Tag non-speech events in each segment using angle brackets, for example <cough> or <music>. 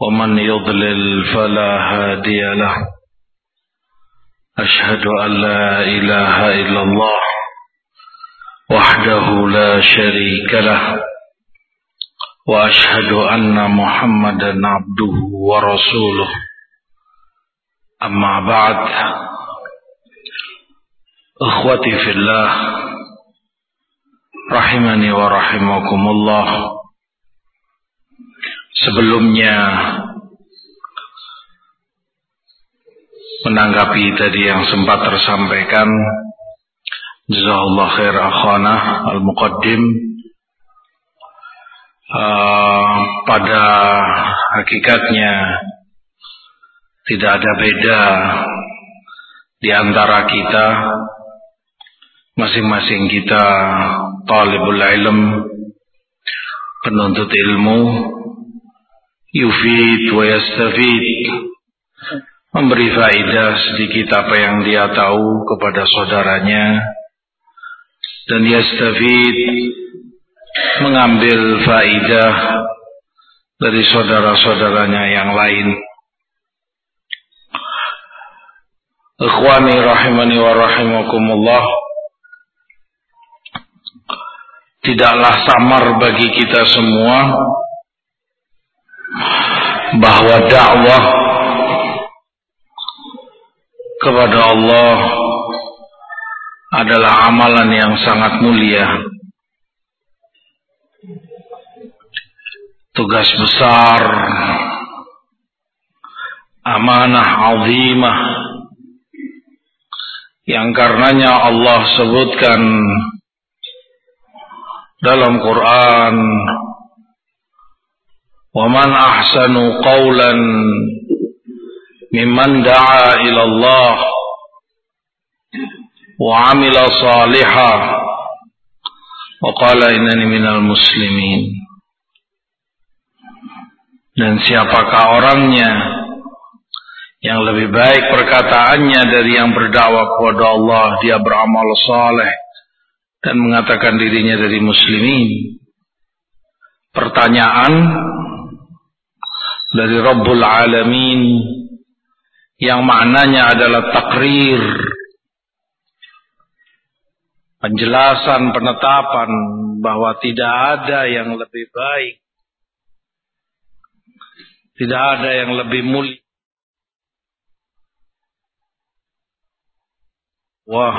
ومن يضلل فلا هادي له. أشهد أن لا إله إلا الله وحده لا شريك له. وأشهد أن محمدا عبده ورسوله. أما بعد أخوتي في الله رحمني ورحمكم الله. Sebelumnya menanggapi tadi yang sempat tersampaikan Jazakallah khair akhana al-muqaddim. Uh, pada hakikatnya tidak ada beda di antara kita masing-masing kita talibul ilm penuntut ilmu yufid wa yastafid. Memberi faidah sedikit apa yang dia tahu kepada saudaranya. Dan yastafid mengambil faidah dari saudara-saudaranya yang lain. Ikhwani rahimani wa rahimakumullah. Tidaklah samar bagi kita semua bahwa dakwah kepada Allah adalah amalan yang sangat mulia. Tugas besar, amanah azimah yang karenanya Allah sebutkan dalam Quran ومن أحسن قولا ممن دعا إلى الله وعمل صالحا وقال إنني من المسلمين dan siapakah orangnya yang lebih baik perkataannya dari yang berdakwah kepada Allah dia beramal saleh dan mengatakan dirinya dari muslimin pertanyaan dari Rabbul Alamin yang maknanya adalah takrir penjelasan penetapan bahwa tidak ada yang lebih baik tidak ada yang lebih mulia. Wah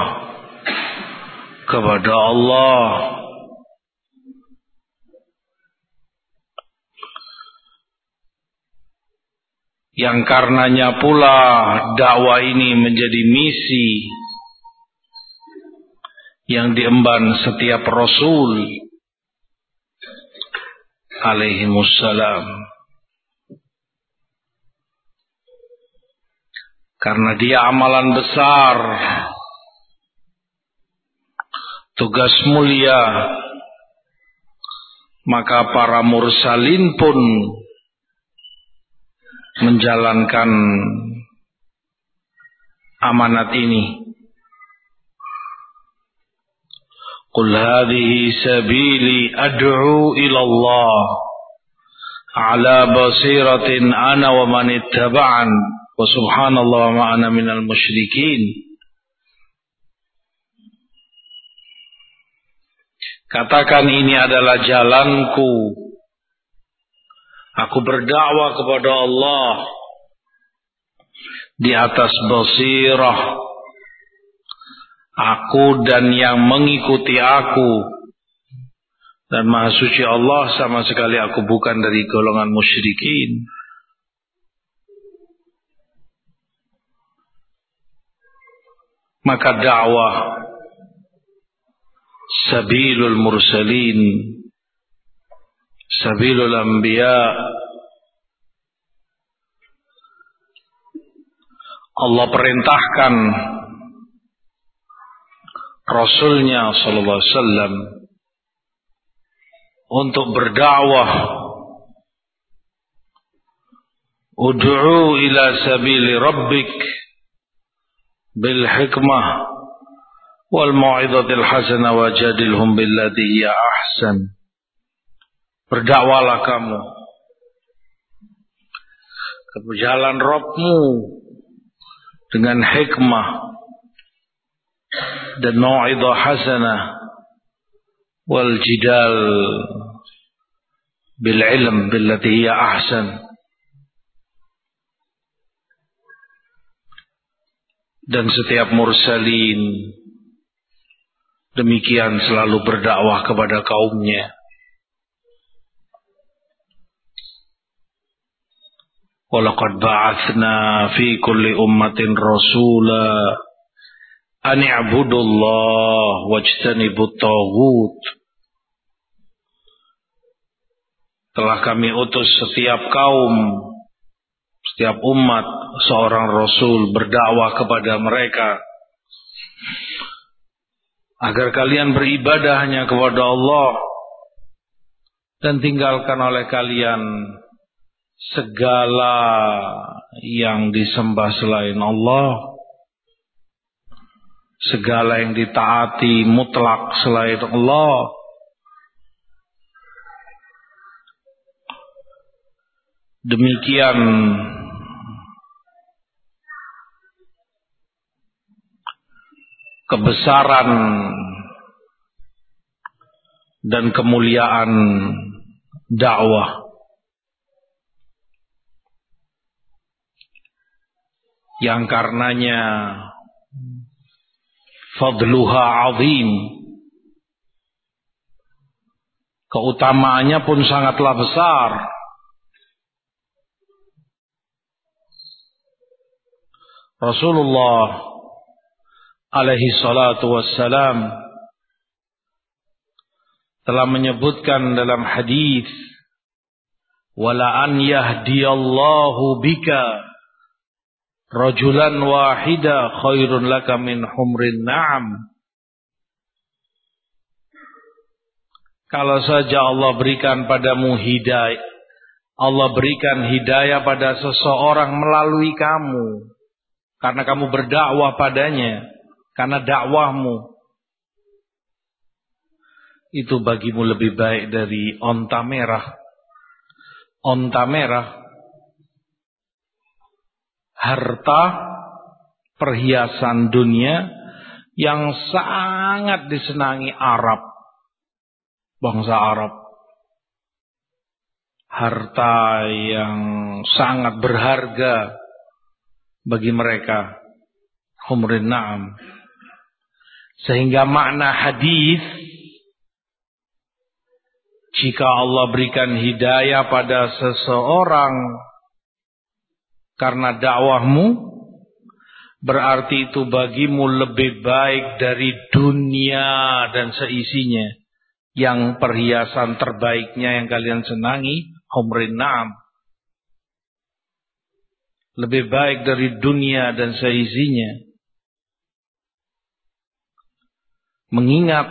kepada Allah yang karenanya pula dakwah ini menjadi misi yang diemban setiap rasul alaihi wassalam karena dia amalan besar tugas mulia maka para mursalin pun menjalankan amanat ini. Qul hadhihi sabili ad'u ila Allah ala basiratin ana wa man ittaba'an wa subhanallah wa ana minal musyrikin. Katakan ini adalah jalanku Aku berdakwah kepada Allah di atas basirah. Aku dan yang mengikuti aku dan maha suci Allah sama sekali aku bukan dari golongan musyrikin. Maka dakwah sabilul mursalin sabilul anbiya. Allah perintahkan Rasulnya Sallallahu Alaihi Wasallam untuk berdakwah. Ud'u ila sabili rabbik bil hikmah wal mau'izatil hasanah wajadilhum billati hiya ahsan Berdakwalah kamu. Ke jalan Rabbmu dengan hikmah dan mau'izah hasanah wal jidal bil ilm billati hiya ahsan. Dan setiap mursalin demikian selalu berdakwah kepada kaumnya Walaqad ba'athna fi kulli ummatin rasula an i'budullah wajtanibut taghut. Telah kami utus setiap kaum, setiap umat seorang rasul berdakwah kepada mereka agar kalian beribadah hanya kepada Allah dan tinggalkan oleh kalian segala yang disembah selain Allah segala yang ditaati mutlak selain Allah demikian kebesaran dan kemuliaan dakwah yang karenanya fadluha azim. Keutamaannya pun sangatlah besar. Rasulullah alaihi salatu wassalam telah menyebutkan dalam hadis wala an yahdiyallahu bika rajulan wahida khairun laka min humrin na'am. Kalau saja Allah berikan padamu hidayah Allah berikan hidayah pada seseorang melalui kamu karena kamu berdakwah padanya karena dakwahmu itu bagimu lebih baik dari onta merah. Onta merah harta perhiasan dunia yang sangat disenangi Arab bangsa Arab. Harta yang sangat berharga bagi mereka. Humrin na'am. Sehingga makna hadis jika Allah berikan hidayah pada seseorang karena dakwahmu berarti itu bagimu lebih baik dari dunia dan seisinya. Yang perhiasan terbaiknya yang kalian senangi humrin na'am. Lebih baik dari dunia dan seisinya. Mengingat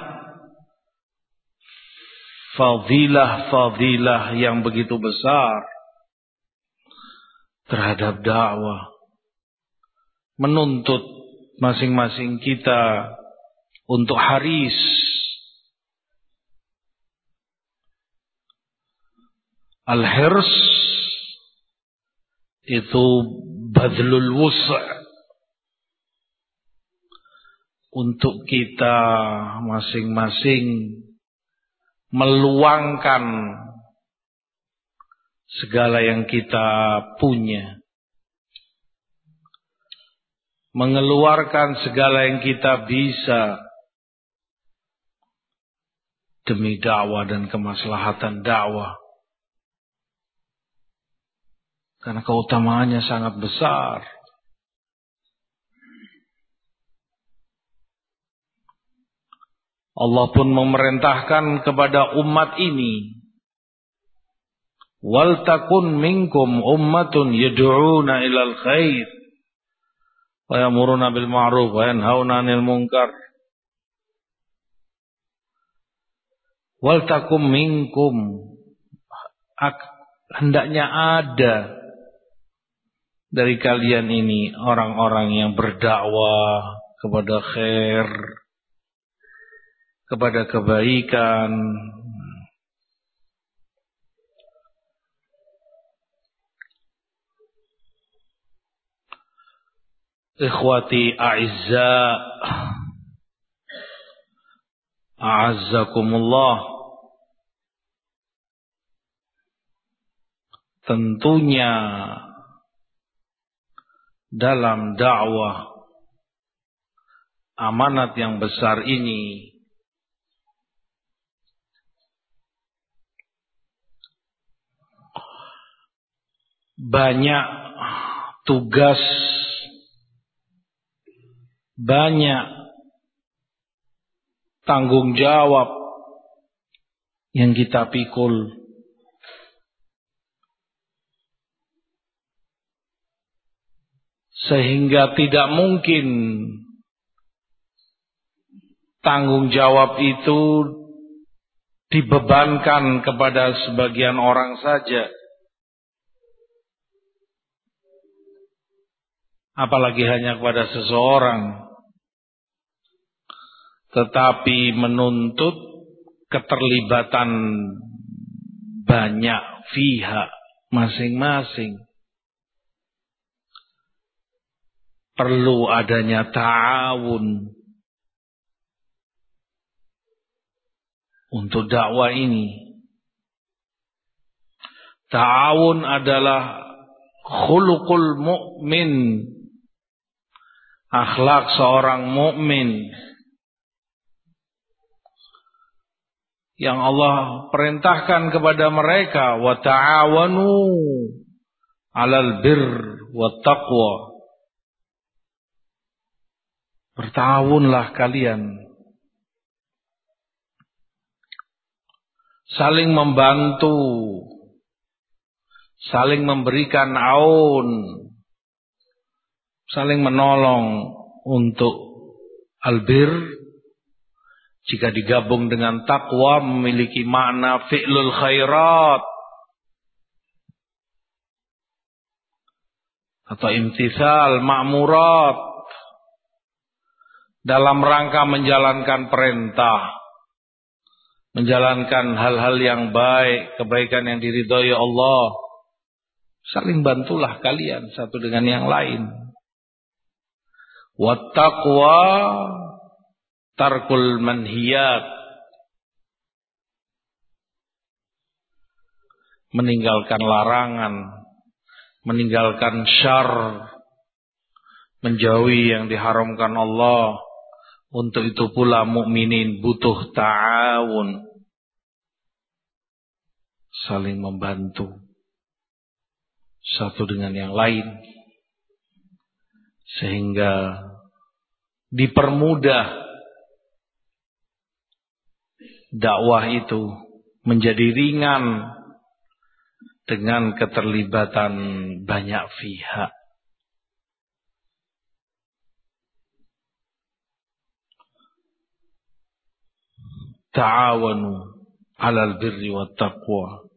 fadilah-fadilah yang begitu besar terhadap dakwah. Menuntut masing-masing kita untuk haris Al-hirs itu badlul wus' untuk kita masing-masing meluangkan segala yang kita punya. Mengeluarkan segala yang kita bisa demi dakwah dan kemaslahatan dakwah. Karena keutamaannya sangat besar. Allah pun memerintahkan kepada umat ini Wal takun minkum ummatun yad'una ilal khair. Wa yamuruna bil ma'ruf wa yanhauna 'anil munkar. Wal takum minkum hendaknya ada dari kalian ini orang-orang yang berdakwah kepada khair kepada kebaikan Ikhwati a'izza A'azzakumullah. Tentunya dalam dakwah amanat yang besar ini banyak tugas banyak tanggung jawab yang kita pikul Sehingga tidak mungkin tanggung jawab itu dibebankan kepada sebagian orang saja. Apalagi hanya kepada seseorang. Tetapi menuntut keterlibatan banyak pihak masing-masing. perlu adanya ta'awun untuk dakwah ini. Ta'awun adalah khuluqul mu'min. Akhlak seorang mukmin yang Allah perintahkan kepada mereka wa ta'awanu 'alal birr wa taqwa Bertahunlah kalian. Saling membantu. Saling memberikan aun. Saling menolong untuk albir. Jika digabung dengan takwa memiliki makna fi'lul khairat. Atau imtisal ma'murat dalam rangka menjalankan perintah, menjalankan hal-hal yang baik, kebaikan yang diridhoi Allah. Saling bantulah kalian satu dengan yang lain. Wattaqwa tarkul manhiyat. Meninggalkan larangan, meninggalkan syar, menjauhi yang diharamkan Allah untuk itu pula mukminin butuh ta'awun. Saling membantu. Satu dengan yang lain. Sehingga dipermudah dakwah itu menjadi ringan dengan keterlibatan banyak pihak. Ta'awanu 'alal birri wa taqwa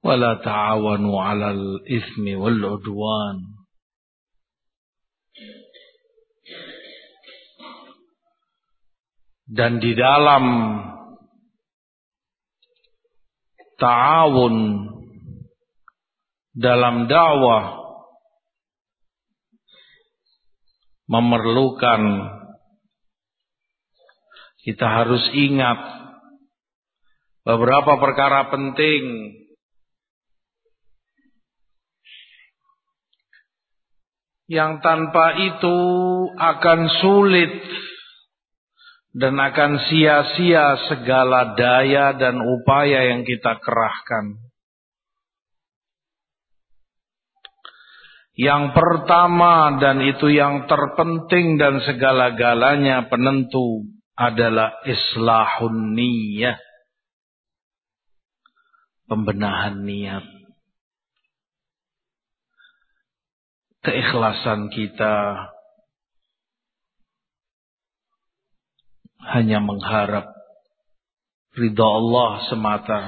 wa la ta'awanu 'alal ismi wal 'udwan. Dan di dalam ta'awun dalam dakwah memerlukan kita harus ingat beberapa perkara penting. Yang tanpa itu akan sulit dan akan sia-sia segala daya dan upaya yang kita kerahkan. Yang pertama dan itu yang terpenting dan segala-galanya penentu adalah islahun niyah. Pembenahan niat. keikhlasan kita hanya mengharap ridha Allah semata.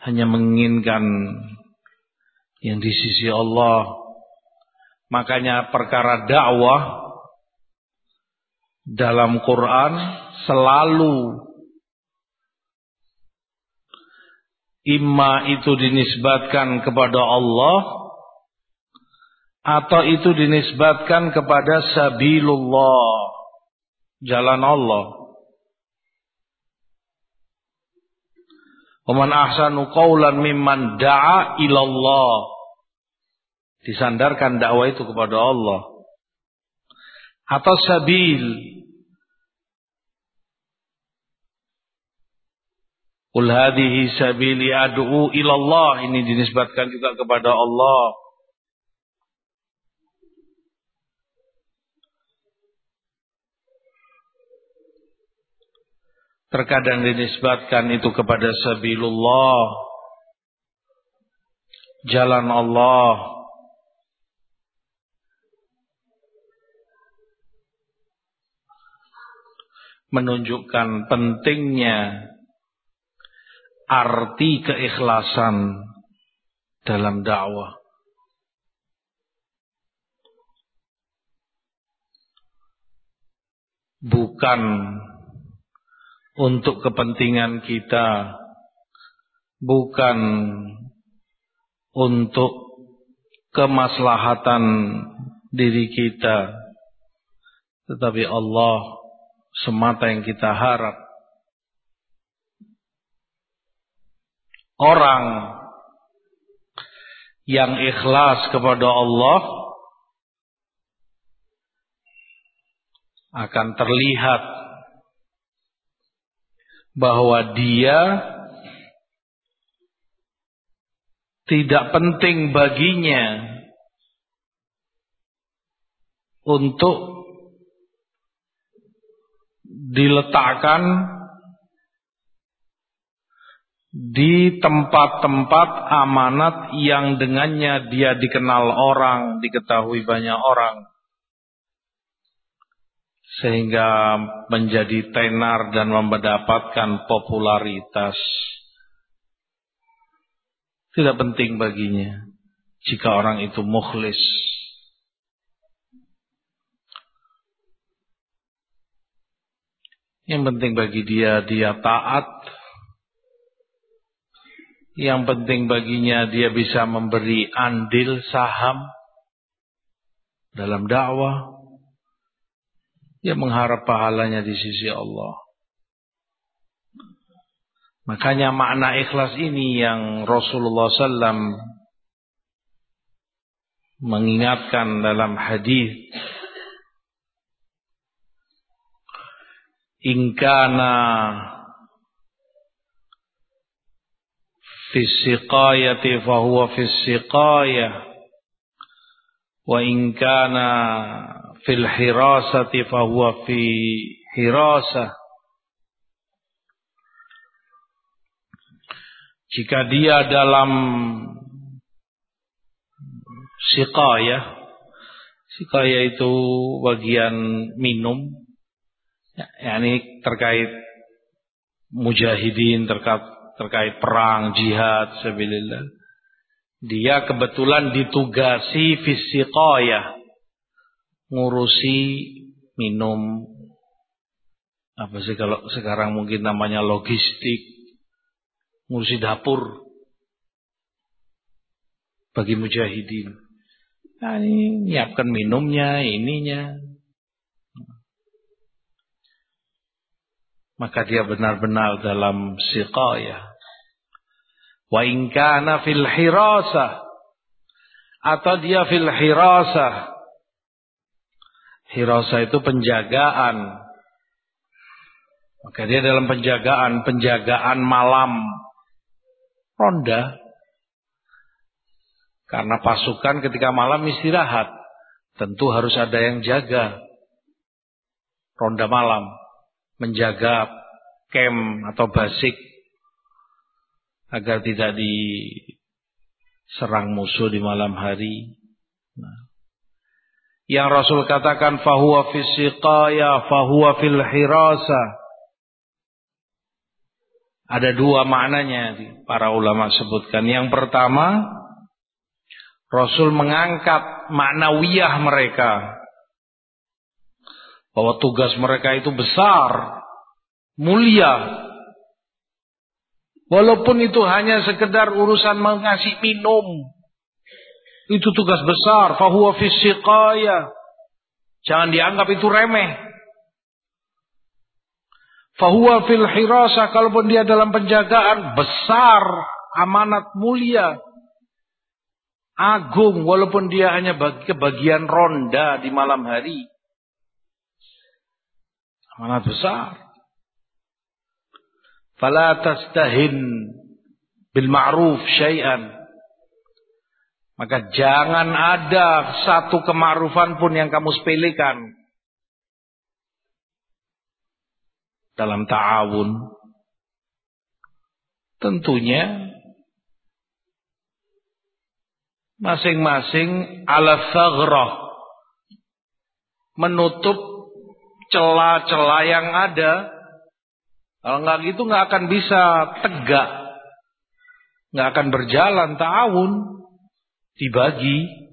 Hanya menginginkan yang di sisi Allah. Makanya perkara dakwah dalam Quran selalu imma itu dinisbatkan kepada Allah atau itu dinisbatkan kepada sabilullah. Jalan Allah. Waman ahsanu qawlan mimman da'a ilallah. Disandarkan dakwah itu kepada Allah. Atau sabil. Qul hadhihi sabili ad'u ilallah. Ini dinisbatkan juga kepada Allah. Terkadang dinisbatkan itu kepada sabilullah. Jalan Allah. Menunjukkan pentingnya arti keikhlasan dalam dakwah. Bukan untuk kepentingan kita, bukan untuk kemaslahatan diri kita, tetapi Allah semata yang kita harap. orang yang ikhlas kepada Allah akan terlihat bahwa dia tidak penting baginya untuk diletakkan di tempat-tempat amanat yang dengannya dia dikenal orang, diketahui banyak orang. Sehingga menjadi tenar dan mendapatkan popularitas. Tidak penting baginya jika orang itu mukhlis. Yang penting bagi dia, dia taat yang penting baginya dia bisa memberi andil saham dalam dakwah. Dia mengharap pahalanya di sisi Allah. Makanya makna ikhlas ini yang Rasulullah SAW mengingatkan dalam hadis inkana fi siqayati fahuwa wa inkana fil hirasati fahuwa fi hirasa Jika dia dalam sikaya, sikaya itu bagian minum, ya, ini terkait mujahidin, terkait, terkait perang, jihad, sebilillah. Dia kebetulan ditugasi fisikaya Ngurusi minum. Apa sih kalau sekarang mungkin namanya logistik. Ngurusi dapur. Bagi mujahidin. Nah, ini nyiapkan minumnya, ininya. Maka dia benar-benar dalam siqayah. Wa in kana fil hirasah atau dia fil hirasah. Hirasah itu penjagaan. Maka dia dalam penjagaan, penjagaan malam. Ronda. Karena pasukan ketika malam istirahat. Tentu harus ada yang jaga. Ronda malam. Menjaga kem atau basic agar tidak serang musuh di malam hari. Nah. Yang Rasul katakan fahuwa fis fahuwa fil hirasa. Ada dua maknanya para ulama sebutkan. Yang pertama, Rasul mengangkat maknawiyah mereka. Bahwa tugas mereka itu besar, mulia. Walaupun itu hanya sekedar urusan mengasih minum. Itu tugas besar. Fahuwa fisiqaya. Jangan dianggap itu remeh. Fahuwa fil hirasa. Kalaupun dia dalam penjagaan. Besar. Amanat mulia. Agung. Walaupun dia hanya bagi kebagian ronda di malam hari. Amanat besar. Fala tastahin bil ma'ruf syai'an maka jangan ada satu kema'rufan pun yang kamu sepelekan. Dalam ta'awun. Tentunya masing-masing ala thagrah menutup celah-celah yang ada. Kalau nggak gitu nggak akan bisa tegak, nggak akan berjalan ta'awun dibagi.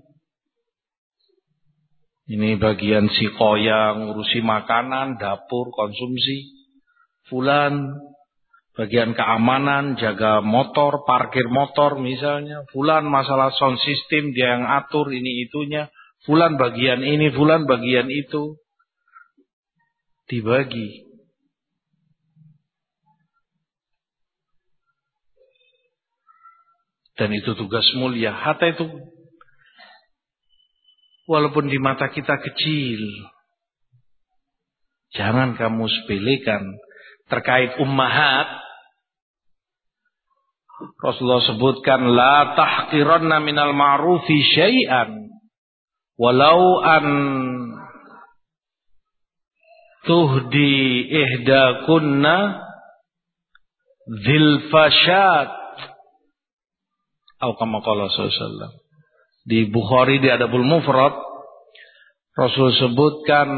Ini bagian si koyang, ngurusi makanan, dapur, konsumsi. Fulan, bagian keamanan, jaga motor, parkir motor misalnya. Fulan masalah sound system, dia yang atur ini itunya. Fulan bagian ini, fulan bagian itu. Dibagi. Dan itu tugas mulia. Harta itu walaupun di mata kita kecil. Jangan kamu sepelekan terkait ummahat. Rasulullah sebutkan la tahqiranna minal ma'rufi syai'an walau an tuhdi ihdakunna sallallahu Di Bukhari di Adabul Mufrad Rasul sebutkan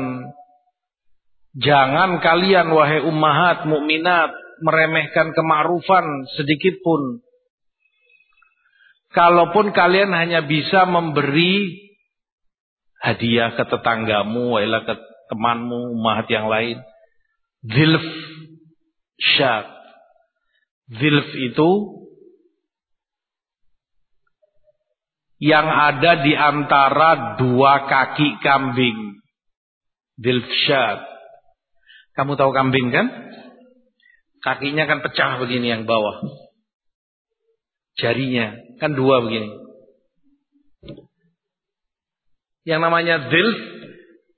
jangan kalian wahai ummahat mukminat meremehkan kema'rufan sedikit pun. Kalaupun kalian hanya bisa memberi hadiah ke tetanggamu, wailah ke temanmu, ummahat yang lain. Zilf syat. Zilf itu yang ada di antara dua kaki kambing. Dilfshad. Kamu tahu kambing kan? Kakinya kan pecah begini yang bawah. Jarinya kan dua begini. Yang namanya dilf,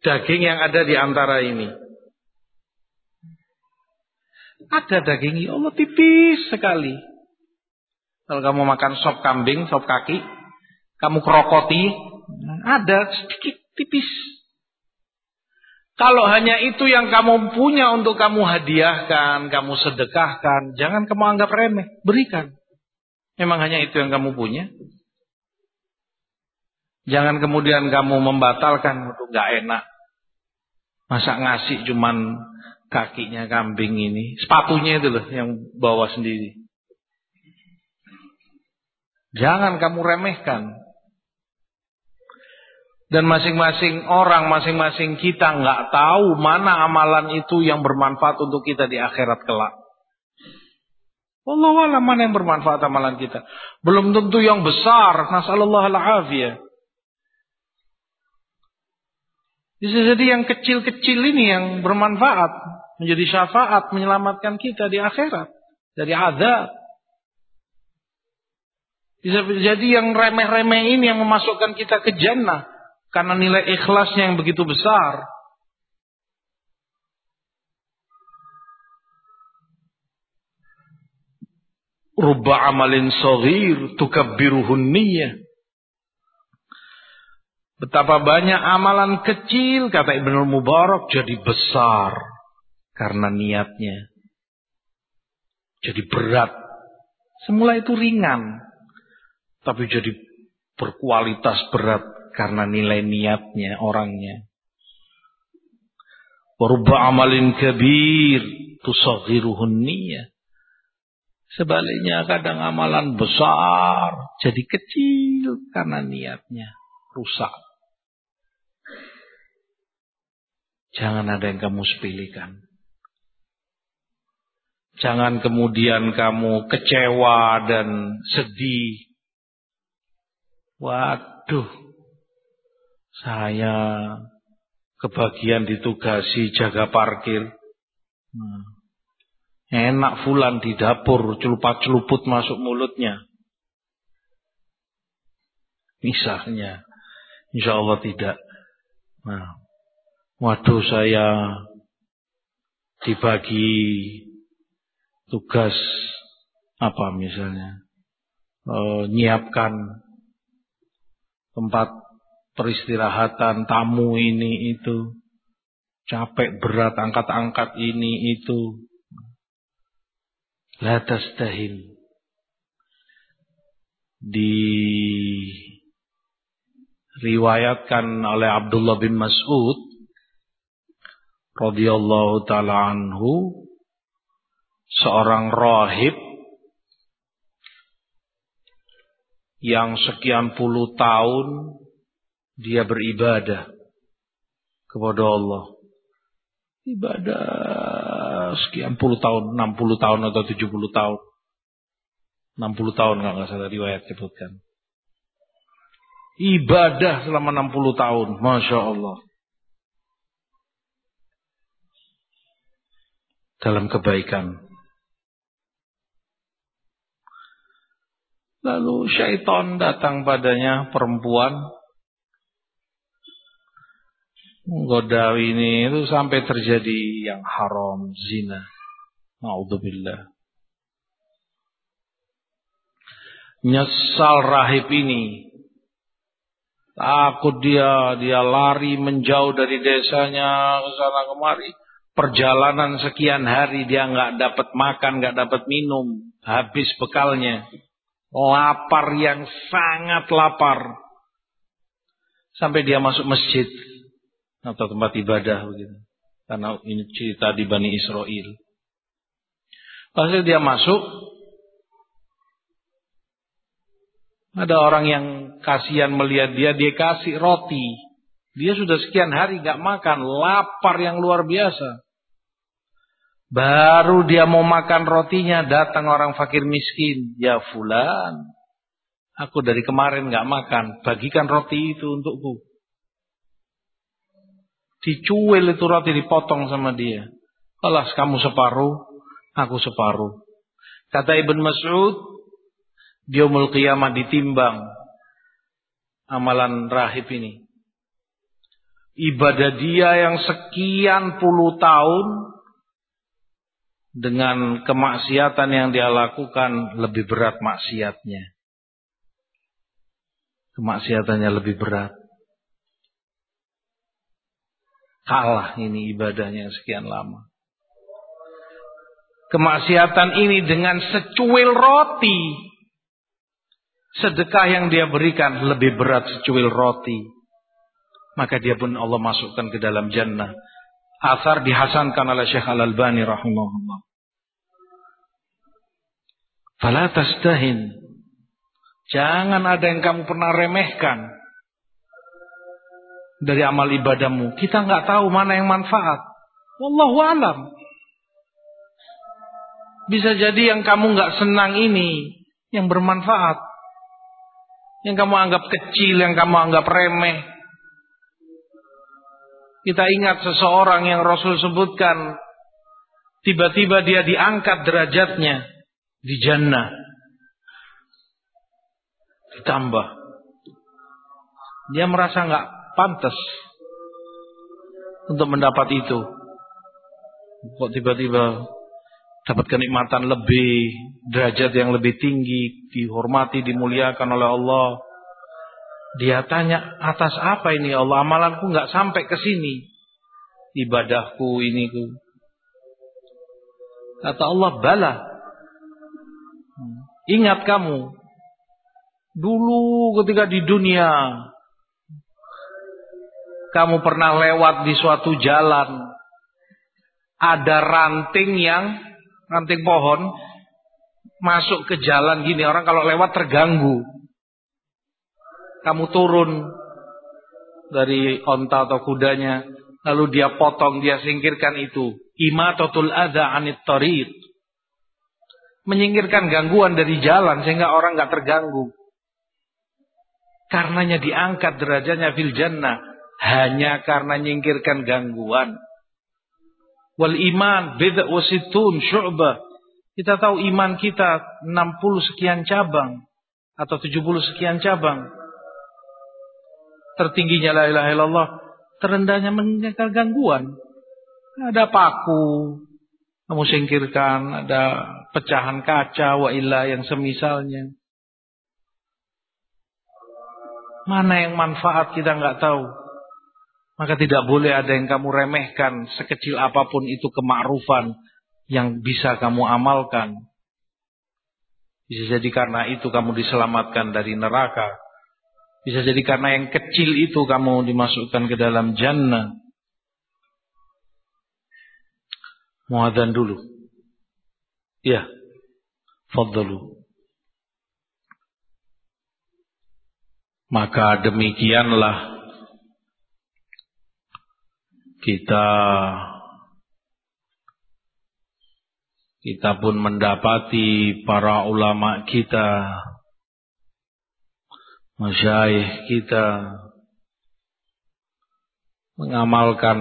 daging yang ada di antara ini. Ada daging, ya Allah tipis sekali. Kalau kamu makan sop kambing, sop kaki, kamu kerokoti, ada sedikit tipis. Kalau hanya itu yang kamu punya untuk kamu hadiahkan, kamu sedekahkan, jangan kamu anggap remeh, berikan. Memang hanya itu yang kamu punya. Jangan kemudian kamu membatalkan untuk nggak enak. Masa ngasih cuman kakinya kambing ini, sepatunya itu loh yang bawa sendiri. Jangan kamu remehkan. Dan masing-masing orang, masing-masing kita nggak tahu mana amalan itu yang bermanfaat untuk kita di akhirat kelak. Allah Allah mana yang bermanfaat amalan kita. Belum tentu yang besar. Nasallallahu al-afiyah. Bisa jadi yang kecil-kecil ini yang bermanfaat. Menjadi syafaat. Menyelamatkan kita di akhirat. Dari azab. Bisa jadi yang remeh-remeh ini yang memasukkan kita ke jannah. Karena nilai ikhlasnya yang begitu besar. Rubba amalin soghir tukabbiruhun niyah. Betapa banyak amalan kecil kata Ibnu Mubarak jadi besar karena niatnya. Jadi berat. Semula itu ringan. Tapi jadi berkualitas berat karena nilai niatnya orangnya. Warubba amalin kabir tusaghiruhun niyah. Sebaliknya kadang amalan besar jadi kecil karena niatnya rusak. Jangan ada yang kamu sepilikan. Jangan kemudian kamu kecewa dan sedih. Waduh, saya kebagian ditugasi jaga parkir. Nah, enak fulan di dapur, celupat-celuput masuk mulutnya. Misalnya, insya Allah tidak. Nah, waduh saya dibagi tugas apa misalnya, e, nyiapkan tempat peristirahatan tamu ini itu. Capek berat angkat-angkat ini itu. La tastahil. Diriwayatkan oleh Abdullah bin Mas'ud radhiyallahu taala anhu seorang rahib yang sekian puluh tahun dia beribadah kepada Allah. Ibadah sekian puluh tahun, 60 tahun atau 70 tahun. 60 tahun nggak salah riwayat sebutkan. Ibadah selama 60 tahun, Masya Allah. Dalam kebaikan. Lalu syaitan datang padanya perempuan menggoda ini itu sampai terjadi yang haram, zina. Naudzubillah. Nyesal rahib ini. Takut dia, dia lari menjauh dari desanya ke sana kemari. Perjalanan sekian hari dia nggak dapat makan, nggak dapat minum, habis bekalnya. Lapar yang sangat lapar. Sampai dia masuk masjid atau tempat ibadah begitu. Karena ini cerita di Bani Israel. Pasti dia masuk, ada orang yang kasihan melihat dia, dia kasih roti. Dia sudah sekian hari gak makan, lapar yang luar biasa. Baru dia mau makan rotinya, datang orang fakir miskin. Ya fulan, aku dari kemarin gak makan, bagikan roti itu untukku. Dicuil itu roti dipotong sama dia. Alas kamu separuh, aku separuh. Kata Ibn Mas'ud, dia kiamat ditimbang amalan rahib ini. Ibadah dia yang sekian puluh tahun dengan kemaksiatan yang dia lakukan lebih berat maksiatnya. Kemaksiatannya lebih berat. Kalah ini ibadahnya sekian lama. Kemaksiatan ini dengan secuil roti. Sedekah yang dia berikan lebih berat secuil roti. Maka dia pun Allah masukkan ke dalam jannah. Asar dihasankan oleh Syekh Al-Albani rahimahullah. Fala tastahin. Jangan ada yang kamu pernah remehkan dari amal ibadahmu. Kita nggak tahu mana yang manfaat. Wallahu alam. Bisa jadi yang kamu nggak senang ini yang bermanfaat. Yang kamu anggap kecil, yang kamu anggap remeh. Kita ingat seseorang yang Rasul sebutkan tiba-tiba dia diangkat derajatnya di jannah. Ditambah. Dia merasa nggak pantas untuk mendapat itu. Kok tiba-tiba dapat kenikmatan lebih, derajat yang lebih tinggi, dihormati, dimuliakan oleh Allah. Dia tanya, atas apa ini ya Allah? Amalanku nggak sampai ke sini. Ibadahku ini ku. Kata Allah, bala. Ingat kamu, Dulu ketika di dunia kamu pernah lewat di suatu jalan. Ada ranting yang ranting pohon masuk ke jalan gini. Orang kalau lewat terganggu. Kamu turun dari onta atau kudanya lalu dia potong dia singkirkan itu. Imatatul adza anit tariq menyingkirkan gangguan dari jalan sehingga orang nggak terganggu. Karenanya diangkat derajatnya fil jannah hanya karena nyingkirkan gangguan. Wal iman beda wasitun syu'bah. Kita tahu iman kita 60 sekian cabang atau 70 sekian cabang. Tertingginya la ilaha illallah, terendahnya menyingkirkan gangguan. Ada paku, kamu singkirkan, ada pecahan kaca wa illa yang semisalnya. Mana yang manfaat kita nggak tahu. Maka tidak boleh ada yang kamu remehkan sekecil apa pun itu kemakrufan yang bisa kamu amalkan. Bisa jadi karena itu kamu diselamatkan dari neraka. Bisa jadi karena yang kecil itu kamu dimasukkan ke dalam jannah. Muadzan dulu. Ya. Fadlu. Maka demikianlah kita kita pun mendapati para ulama kita masyaih kita mengamalkan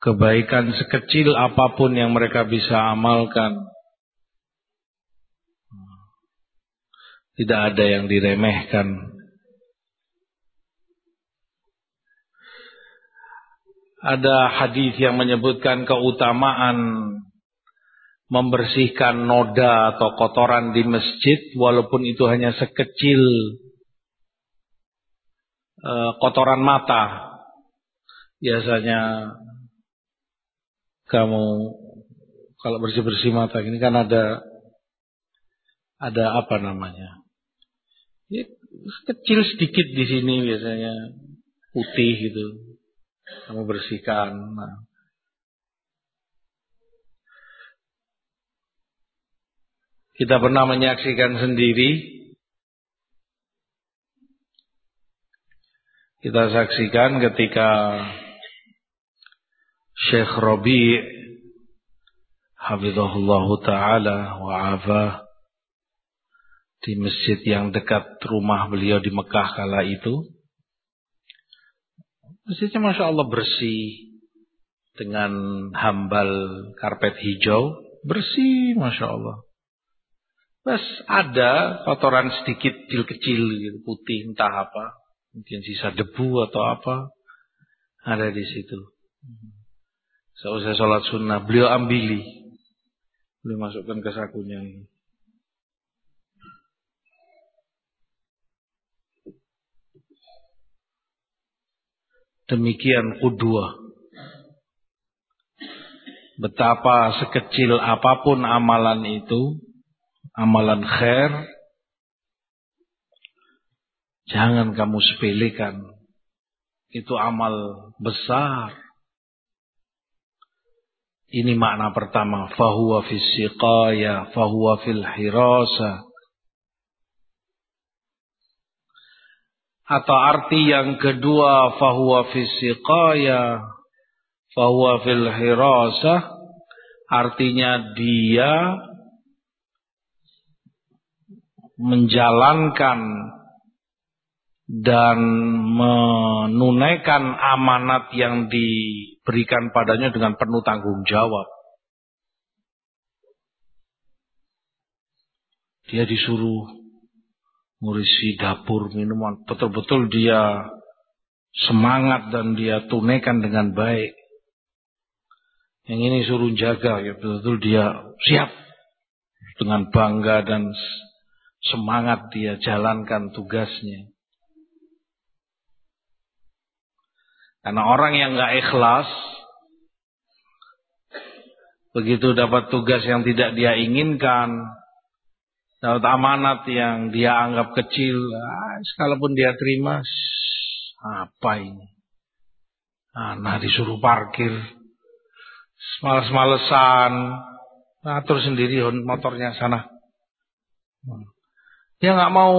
kebaikan sekecil apa pun yang mereka bisa amalkan. Tidak ada yang diremehkan ada hadis yang menyebutkan keutamaan membersihkan noda atau kotoran di masjid walaupun itu hanya sekecil uh, kotoran mata. Biasanya kamu kalau bersih-bersih mata ini kan ada ada apa namanya? Ya, kecil sedikit di sini biasanya putih gitu kamu bersihkan. Nah. Kita pernah menyaksikan sendiri. Kita saksikan ketika Syekh Rabi' Hafizahullah Ta'ala wa'afah di masjid yang dekat rumah beliau di Mekah kala itu Masjidnya Masya Allah bersih. Dengan hambal karpet hijau. Bersih Masya Allah. Bas ada kotoran sedikit kecil-kecil gitu, putih entah apa. Mungkin sisa debu atau apa. Ada di situ. Seusai sholat sunnah, beliau ambili. Beliau masukkan ke sakunya. Demikian kedua. Betapa sekecil apa pun amalan itu, amalan khair, jangan kamu sepelekan. Itu amal besar. Ini makna pertama. Fahuwa fis siqaya, fahuwa fil hirasa. Atau arti yang kedua fahuwa fis siqaya fahuwa fil hirasah artinya dia menjalankan dan menunaikan amanat yang diberikan padanya dengan penuh tanggung jawab. Dia disuruh ngurisi dapur minuman. Betul-betul dia semangat dan dia tunaikan dengan baik. Yang ini suruh jaga ya betul-betul dia siap. Dengan bangga dan semangat dia jalankan tugasnya. Karena orang yang nggak ikhlas begitu dapat tugas yang tidak dia inginkan dapat amanat yang dia anggap kecil, ah, sekalipun dia terima, apa ini? Nah, disuruh parkir, males-malesan, atur sendiri motornya sana. Dia nggak mau,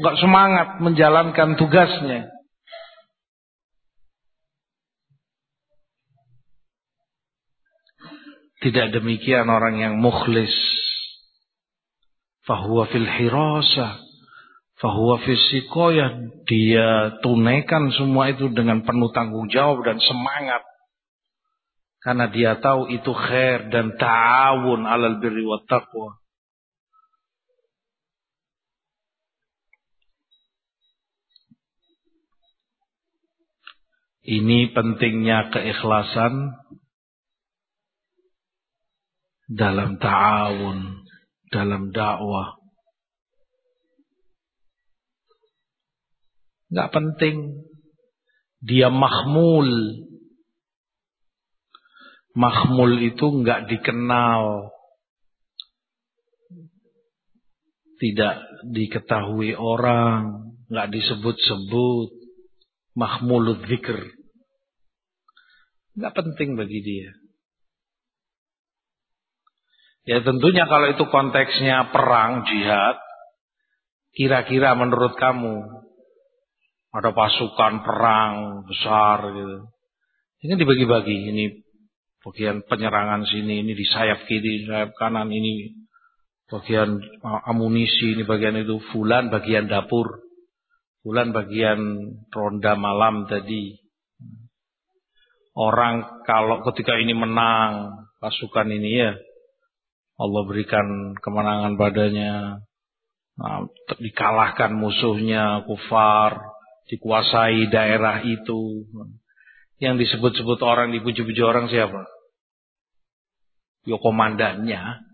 nggak semangat menjalankan tugasnya. Tidak demikian orang yang mukhlis. Fahuwa fil hirasa. Fahuwa fil sikoyah. Dia tunaikan semua itu dengan penuh tanggung jawab dan semangat. Karena dia tahu itu khair dan ta'awun alal birri wa taqwa. Ini pentingnya keikhlasan dalam ta'awun, dalam dakwah. Gak penting. Dia mahmul. Mahmul itu gak dikenal. Tidak diketahui orang. Gak disebut-sebut. Mahmulud zikr. Gak penting bagi dia. Ya tentunya kalau itu konteksnya perang, jihad, kira-kira menurut kamu ada pasukan perang besar gitu. Ini dibagi-bagi, ini bagian penyerangan sini, ini di sayap kiri, sayap kanan, ini bagian amunisi, ini bagian itu, fulan bagian dapur, fulan bagian ronda malam tadi. Orang kalau ketika ini menang, pasukan ini ya, Allah berikan kemenangan padanya. Nah, dikalahkan musuhnya, kufar, dikuasai daerah itu. Yang disebut-sebut orang, dipuji-puji orang siapa? Yo komandannya.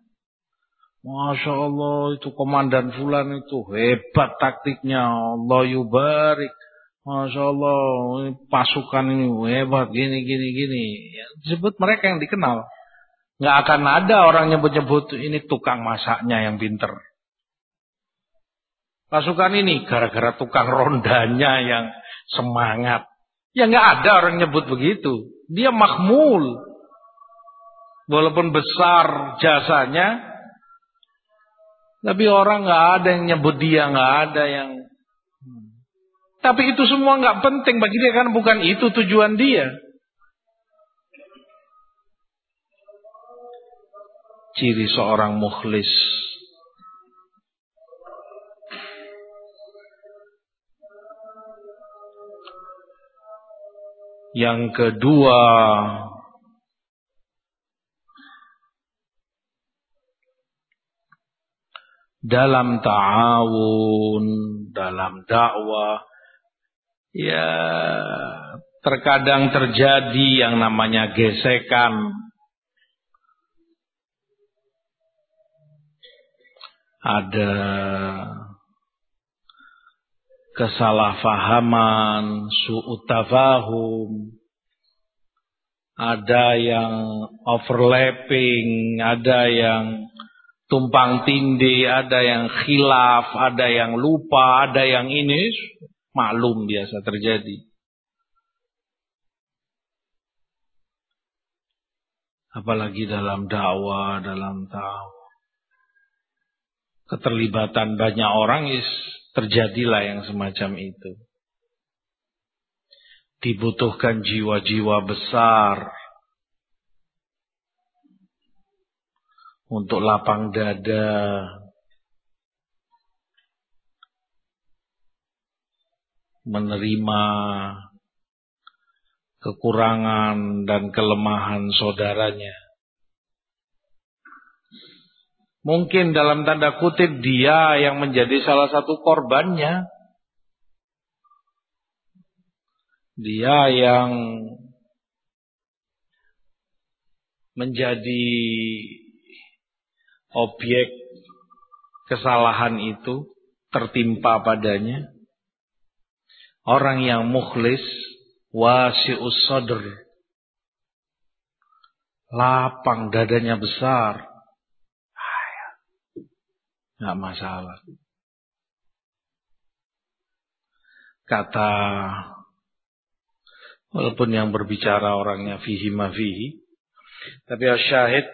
Masya Allah itu komandan fulan itu hebat taktiknya. Allah yubarik. Masya Allah pasukan ini hebat gini gini gini. Ya, disebut mereka yang dikenal. Nggak akan ada orang nyebut-nyebut ini tukang masaknya yang pinter. Pasukan ini gara-gara tukang rondanya yang semangat. Ya nggak ada orang nyebut begitu. Dia makmul. Walaupun besar jasanya, tapi orang nggak ada yang nyebut dia, nggak ada yang. Tapi itu semua nggak penting bagi dia kan bukan itu tujuan dia. Ciri seorang mukhlis. Yang kedua, dalam ta'awun, dalam dakwah, ya terkadang terjadi yang namanya gesekan ada kesalahpahaman, su'utafahum, ada yang overlapping, ada yang tumpang tindih, ada yang khilaf, ada yang lupa, ada yang ini. Maklum biasa terjadi. Apalagi dalam dakwah, dalam tahu keterlibatan banyak orang is terjadilah yang semacam itu. Dibutuhkan jiwa-jiwa besar untuk lapang dada menerima kekurangan dan kelemahan saudaranya. Mungkin dalam tanda kutip dia yang menjadi salah satu korbannya. Dia yang menjadi objek kesalahan itu tertimpa padanya. Orang yang mukhlis wasi'us sadr lapang dadanya besar Nggak masalah. Kata walaupun yang berbicara orangnya fihi ma fihi, tapi syahid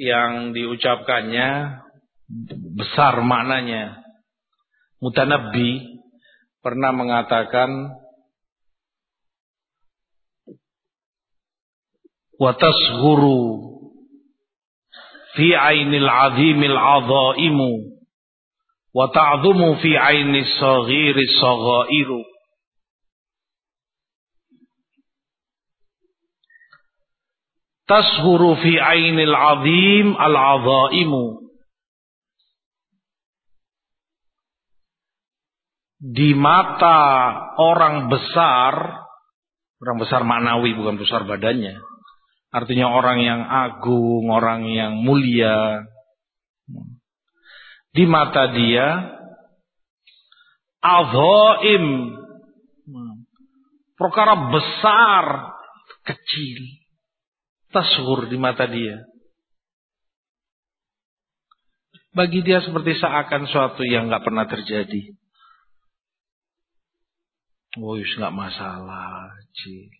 yang diucapkannya besar maknanya. Mutanabbi pernah mengatakan watasghuru fi ainil azimil azaimu wa ta'dhumu fi ainis saghiri saghairu. Tasghuru fi ainil azim al azaimu. Di mata orang besar orang besar maknawi bukan besar badannya Artinya orang yang agung, orang yang mulia. Di mata dia, azhaim. Perkara besar, kecil. Tasur di mata dia. Bagi dia seperti seakan suatu yang nggak pernah terjadi. Oh, nggak masalah, cil.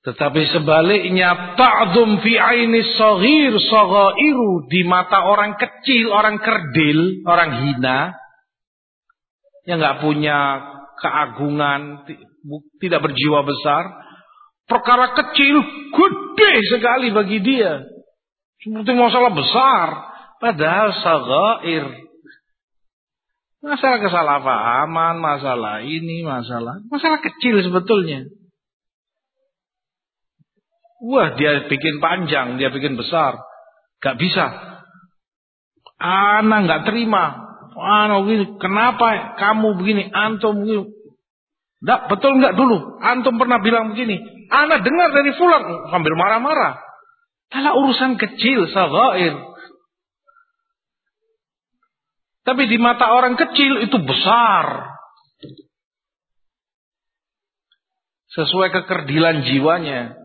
Tetapi sebaliknya ta'zum fi aini saghir saghairu di mata orang kecil, orang kerdil, orang hina yang nggak punya keagungan, tidak berjiwa besar, perkara kecil gede sekali bagi dia. Seperti masalah besar, padahal saghair. Masalah kesalahpahaman, masalah ini, masalah masalah kecil sebetulnya. Wah dia bikin panjang, dia bikin besar. Gak bisa. Anak gak terima. Anak begini, kenapa kamu begini, antum begini. Nggak, betul nggak dulu? Antum pernah bilang begini. Anak dengar dari fulan, sambil marah-marah. Kalau urusan kecil, sagair. Tapi di mata orang kecil itu besar. Sesuai kekerdilan jiwanya.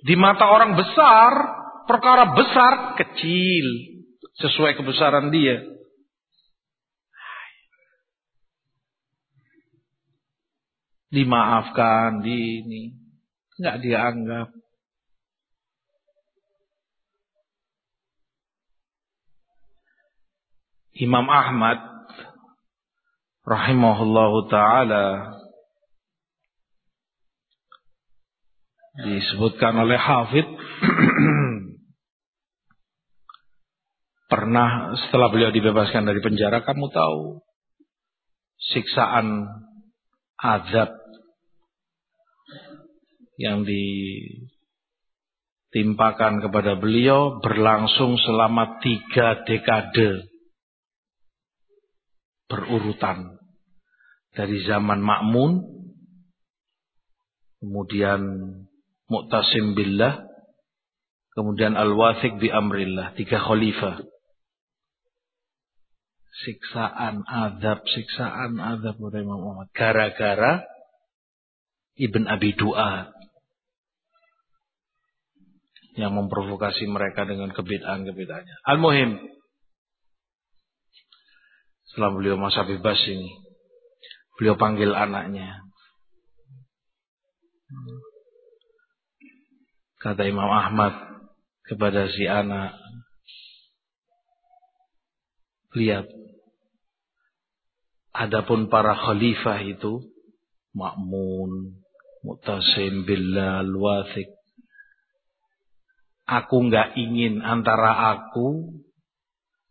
Di mata orang besar, perkara besar kecil sesuai kebesaran dia. Dimaafkan, di ini nggak dianggap. Imam Ahmad rahimahullahu taala disebutkan oleh Hafid. <clears throat> Pernah setelah beliau dibebaskan dari penjara kamu tahu siksaan azab yang ditimpakan kepada beliau berlangsung selama tiga dekade berurutan. Dari zaman Makmun kemudian Mu'tasim billah, kemudian Al-Wathiq bi amrillah, tiga khalifah. Siksaan azab, siksaan oleh Imam. Gara-gara Ibn Abi Du'ad. Yang memprovokasi mereka dengan kebid'an-kebid'annya. Al-Muhim. Setelah beliau masa bebas ini. Beliau panggil anaknya. Kata Imam Ahmad kepada si anak, lihat, adapun para khalifah itu, Makmun, Mu'tasim, Bilal, Wathiq, aku nggak ingin antara aku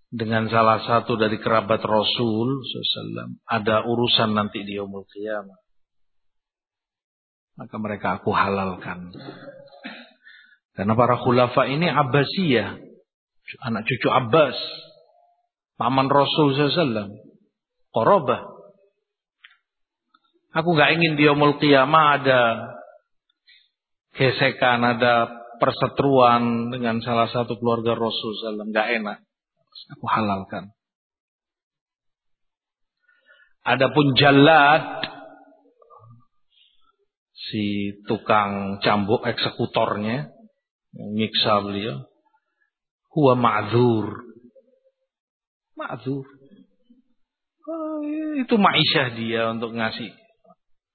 dengan salah satu dari kerabat Rasul SAW ada urusan nanti di Yomul Qiyamah. Maka mereka aku halalkan. Karena para khulafa ini Abbasiyah. Anak cucu Abbas. Paman Rasul SAW. Qorobah. Aku gak ingin di Yomul Qiyamah ada gesekan, ada perseteruan dengan salah satu keluarga Rasul SAW. Gak enak. Aku halalkan. Adapun jalad si tukang cambuk eksekutornya nyiksa beliau. huwa ma'dzur. Ma'dzur. Oh, itu ma'isyah dia untuk ngasih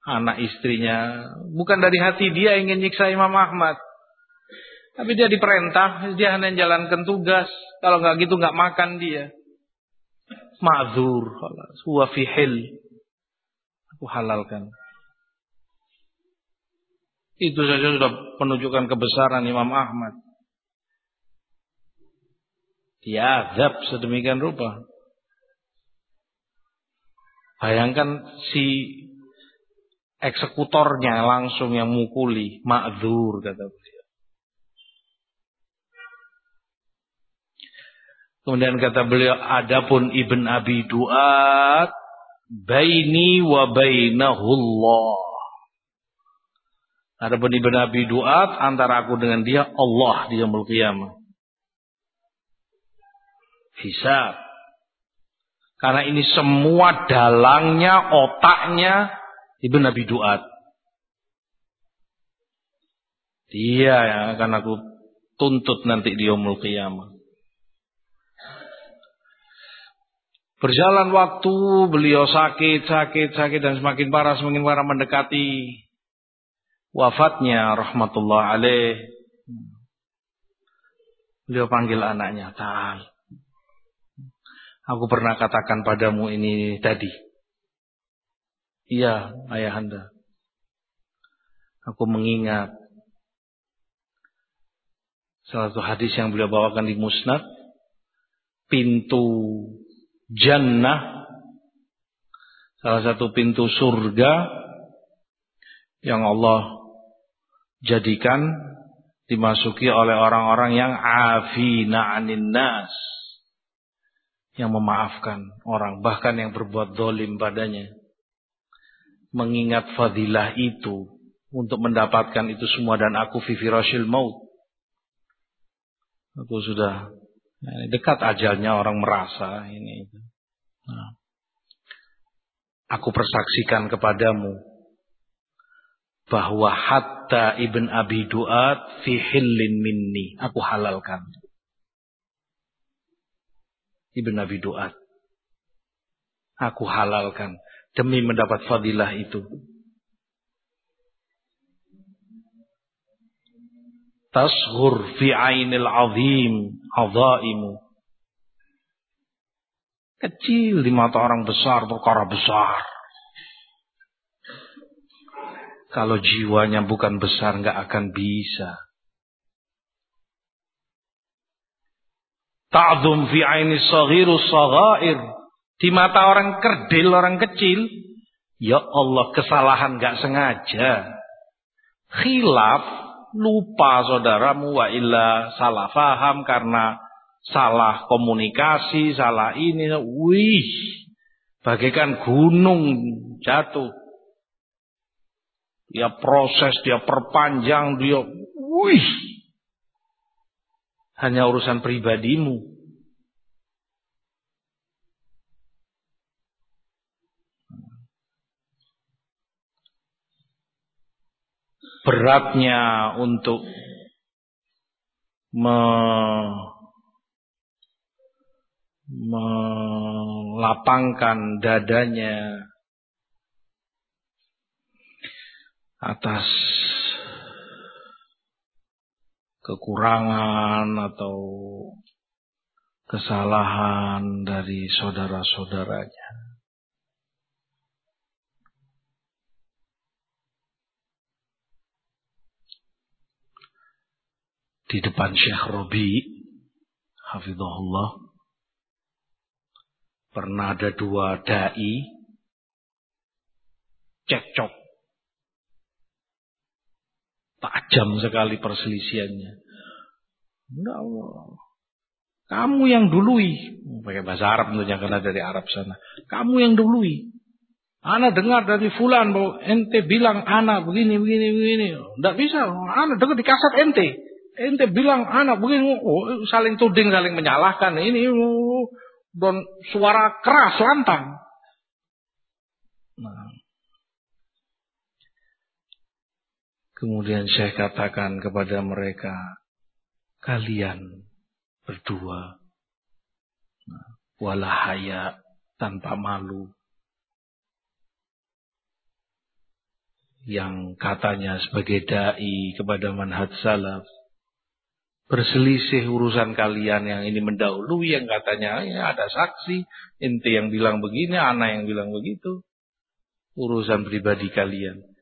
anak istrinya. Bukan dari hati dia ingin nyiksa Imam Ahmad. Tapi dia diperintah, dia hanya jalankan tugas. Kalau nggak gitu nggak makan dia. Ma'zur, huwa fi Aku halalkan. Itu saja sudah penunjukan kebesaran Imam Ahmad. Dia azab sedemikian rupa. Bayangkan si eksekutornya langsung yang mukuli, ma'zur kata beliau. Kemudian kata beliau, adapun Ibn Abi Duat, baini wa bainahullah. Adapun Ibn Abi Duat, antara aku dengan dia, Allah di yaumul qiyamah. Hisab. Karena ini semua dalangnya, otaknya Ibn Abi Duat. Dia yang akan aku tuntut nanti di yaumul qiyamah. Berjalan waktu, beliau sakit, sakit, sakit dan semakin parah, semakin parah mendekati wafatnya rahmatullah alaih. Beliau panggil anaknya, Tal. Aku pernah katakan padamu ini tadi. Iya, ayahanda. Aku mengingat salah satu hadis yang beliau bawakan di Musnad. Pintu jannah salah satu pintu surga yang Allah jadikan dimasuki oleh orang-orang yang afina anin nas. Yang memaafkan orang bahkan yang berbuat dolim padanya. Mengingat fadilah itu untuk mendapatkan itu semua dan aku fi maut. Aku sudah dekat ajalnya orang merasa ini. Nah, aku persaksikan kepadamu bahwa hatta ibn Abi Duat fi hillin minni. Aku halalkan. Ibn Abi Duat. Aku halalkan demi mendapat fadilah itu. tasghur fi ainil azim azaimu kecil di mata orang besar perkara besar kalau jiwanya bukan besar nggak akan bisa. Ta'zum fi aini saghiru saghair. Di mata orang kerdil orang kecil ya Allah kesalahan nggak sengaja. Khilaf lupa saudaramu wa illa salah faham karena salah komunikasi, salah ini, wih, bagaikan gunung jatuh. Dia proses, dia perpanjang, dia, wih, hanya urusan pribadimu. beratnya untuk me, melapangkan dadanya atas kekurangan atau kesalahan dari saudara-saudaranya. di depan Syekh Robi Hafizahullah pernah ada dua dai cekcok tajam sekali perselisihannya enggak kamu yang dului pakai bahasa Arab tentunya karena dari Arab sana kamu yang dului Ana dengar dari fulan bahwa ente bilang anak begini begini begini. Tidak bisa. Ana dengar di kasat ente. Ente bilang anak begini, oh, saling tuding, saling menyalahkan. Ini oh, dan suara keras lantang. Nah. Kemudian saya katakan kepada mereka, kalian berdua. Walahaya tanpa malu. Yang katanya sebagai da'i kepada manhaj salaf. Berselisih urusan kalian yang ini mendahului yang katanya ya ada saksi. Inti yang bilang begini, anak yang bilang begitu. Urusan pribadi kalian.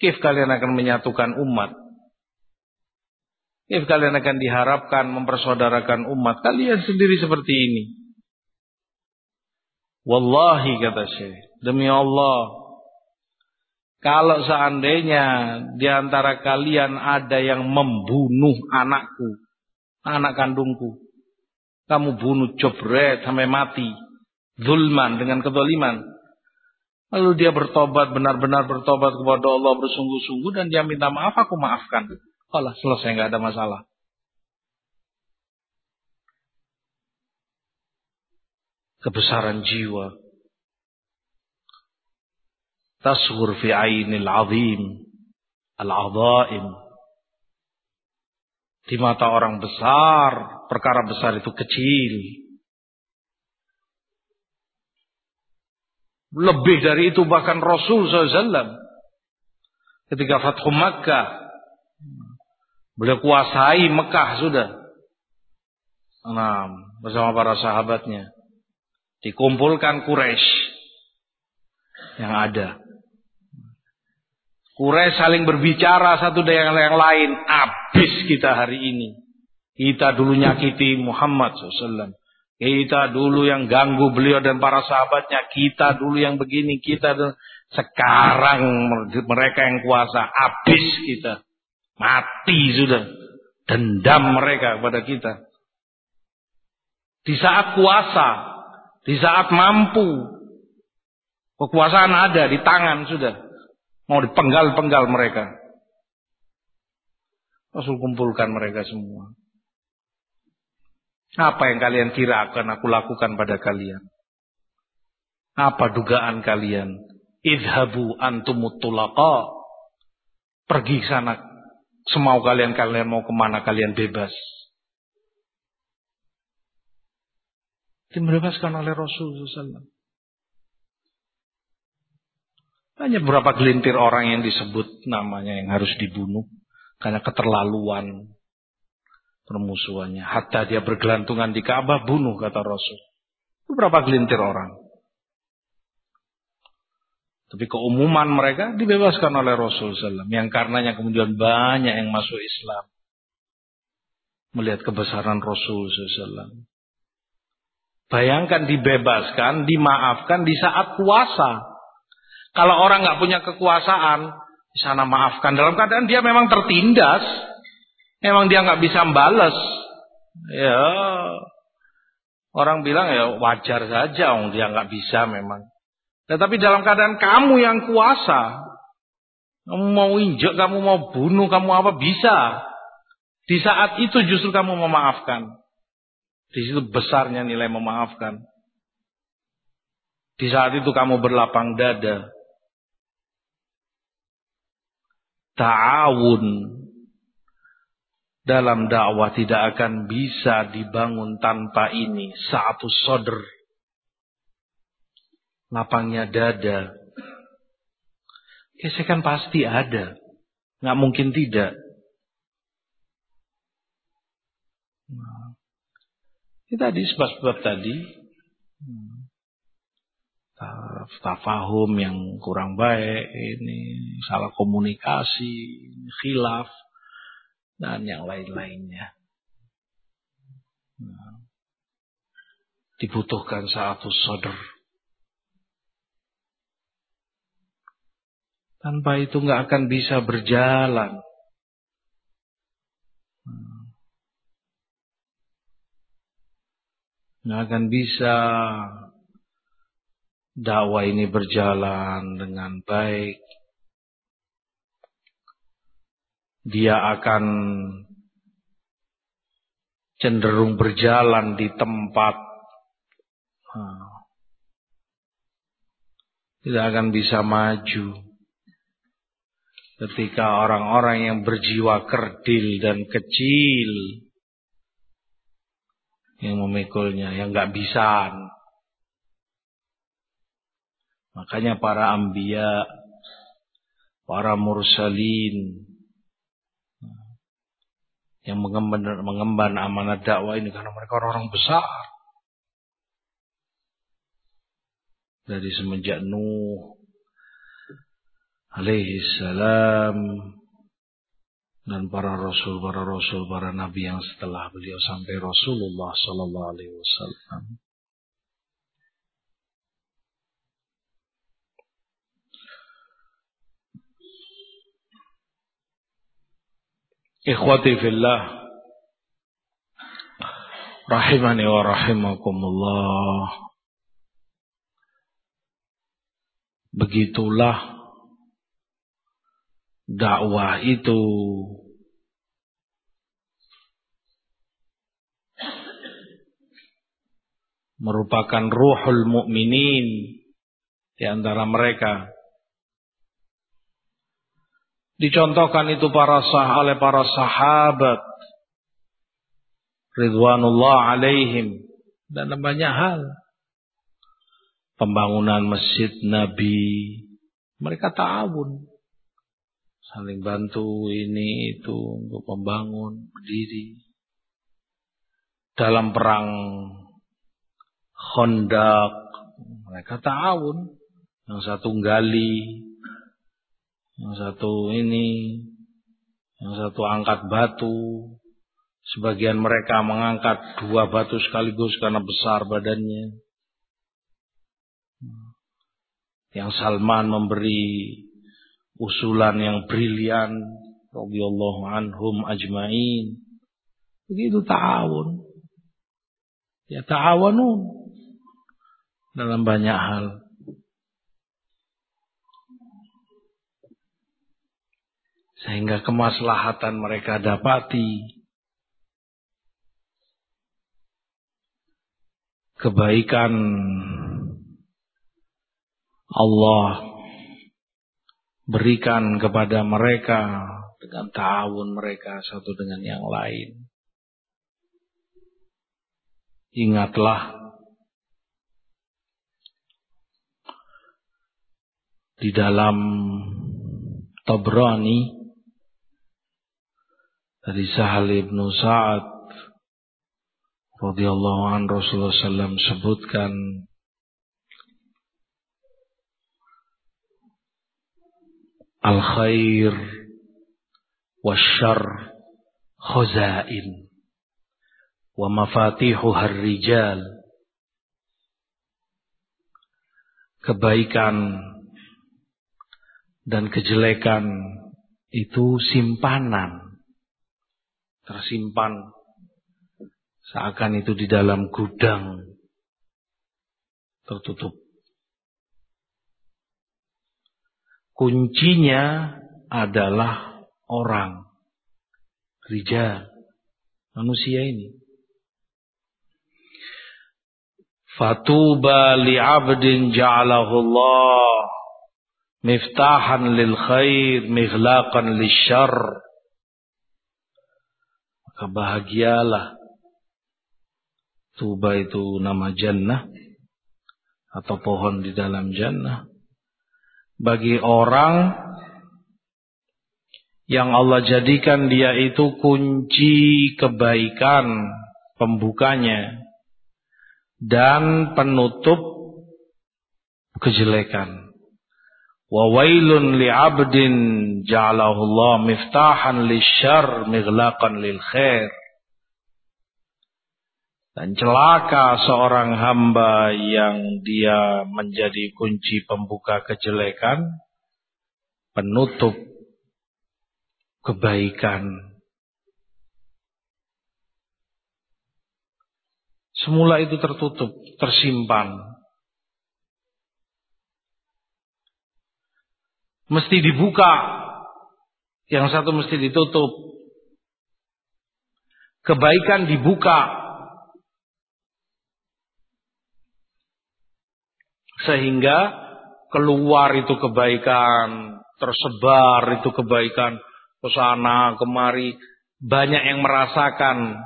Kif kalian akan menyatukan umat. Kif kalian akan diharapkan mempersaudarakan umat. Kalian sendiri seperti ini. Wallahi kata Syekh. Demi Allah. Kalau seandainya di antara kalian ada yang membunuh anakku. Anak kandungku. Kamu bunuh jebret sampai mati. Zulman dengan kedoliman. Lalu dia bertobat, benar-benar bertobat kepada Allah bersungguh-sungguh dan dia minta maaf, aku maafkan. Allah selesai, nggak ada masalah. Kebesaran jiwa. Tasghur fi ainil azim. Al-adhaim. Di mata orang besar, perkara besar itu kecil. Lebih dari itu bahkan Rasul SAW. Ketika Fathu Makkah. Beliau kuasai Mekah sudah. Nah, bersama para sahabatnya. Dikumpulkan Quraisy yang ada. Quraisy saling berbicara satu dengan yang lain. Habis kita hari ini. Kita dulu nyakiti Muhammad SAW. Kita dulu yang ganggu beliau dan para sahabatnya. Kita dulu yang begini. Kita dulu. Sekarang mereka yang kuasa. Habis kita. Mati sudah. Dendam mereka kepada kita. Di saat kuasa. Di saat mampu. Kekuasaan ada di tangan sudah. Mau dipenggal-penggal mereka. Rasul kumpulkan mereka semua. Apa yang kalian kira akan aku lakukan pada kalian? Apa dugaan kalian? Idhabu antumut tulaqa. Pergi sana. Semau kalian, kalian mau ke mana, kalian bebas. Dibebaskan oleh Rasulullah SAW. Hanya beberapa gelintir orang yang disebut namanya yang harus dibunuh. Karena keterlaluan permusuhannya. Hatta dia bergelantungan di Ka'bah, bunuh kata Rasul. Beberapa gelintir orang. Tapi keumuman mereka dibebaskan oleh Rasul SAW. Yang karenanya kemudian banyak yang masuk Islam. Melihat kebesaran Rasul SAW. Bayangkan dibebaskan, dimaafkan di saat puasa. Kalau orang nggak punya kekuasaan, di sana maafkan. Dalam keadaan dia memang tertindas. Memang dia nggak bisa balas. Ya, orang bilang ya wajar saja, om dia nggak bisa memang. Tetapi dalam keadaan kamu yang kuasa, kamu mau injek, kamu mau bunuh, kamu apa bisa. Di saat itu justru kamu memaafkan. Di situ besarnya nilai memaafkan. Di saat itu kamu berlapang dada. Ta'awun dalam dakwah tidak akan bisa dibangun tanpa ini. Satu sodr. Lapangnya dada. Gesekan pasti ada. Nggak mungkin tidak. Nah, kita di sebab-sebab tadi. Tafahum yang kurang baik. Ini salah komunikasi. Khilaf dan yang lain-lainnya. Nah, dibutuhkan satu soder. Tanpa itu nggak akan bisa berjalan. Nggak akan bisa dakwah ini berjalan dengan baik. Dia akan cenderung berjalan di tempat tidak akan bisa maju ketika orang-orang yang berjiwa kerdil dan kecil yang memikulnya, yang nggak bisa. Makanya para ambia, para mursalin, yang mengemban, mengemban amanat dakwah ini karena mereka orang-orang besar. Dari semenjak Nuh alaihi salam dan para rasul, para rasul, para nabi yang setelah beliau sampai Rasulullah sallallahu alaihi wasallam. Ikhwati fillah. Rahimani wa rahimakumullah. Begitulah dakwah itu. Merupakan ruhul mukminin di antara mereka Dicontohkan itu para sah oleh para sahabat. Ridwanullah alaihim. Dan banyak hal. Pembangunan masjid Nabi. Mereka ta'awun. Saling bantu ini itu untuk membangun berdiri. Dalam perang Khandaq mereka ta'awun. Yang satu gali yang satu ini, yang satu angkat batu. Sebagian mereka mengangkat dua batu sekaligus karena besar badannya. Yang Salman memberi usulan yang brilian. Radiyallahu anhum ajma'in. Begitu ta'awun. Ya ta'awanun. Dalam banyak hal. Sehingga kemaslahatan mereka dapati. Kebaikan Allah berikan kepada mereka dengan ta'awun mereka satu dengan yang lain. Ingatlah di dalam Tabrani dari Sahal ibnu Sa'ad radhiyallahu an Rasulullah SAW sebutkan al khair wasyar khazain wa mafatihuha rijal kebaikan dan kejelekan itu simpanan tersimpan seakan itu di dalam gudang tertutup. Kuncinya adalah orang, rijal, manusia ini. Fatuba li'abdin ja'alahu Allah miftahan lil khair, mighlaqan lil syarr kebahagialah. Tuba itu nama jannah atau pohon di dalam jannah. Bagi orang yang Allah jadikan dia itu kunci kebaikan pembukanya dan penutup kejelekan. Wa wailun li'abdin ja'alahu Allah miftahan lisyar mighlaqan lil khair. Dan celaka seorang hamba yang dia menjadi kunci pembuka kejelekan, penutup kebaikan. Semula itu tertutup, tersimpan. Mesti dibuka, yang satu mesti ditutup. Kebaikan dibuka, sehingga keluar itu kebaikan, tersebar itu kebaikan ke sana kemari, banyak yang merasakan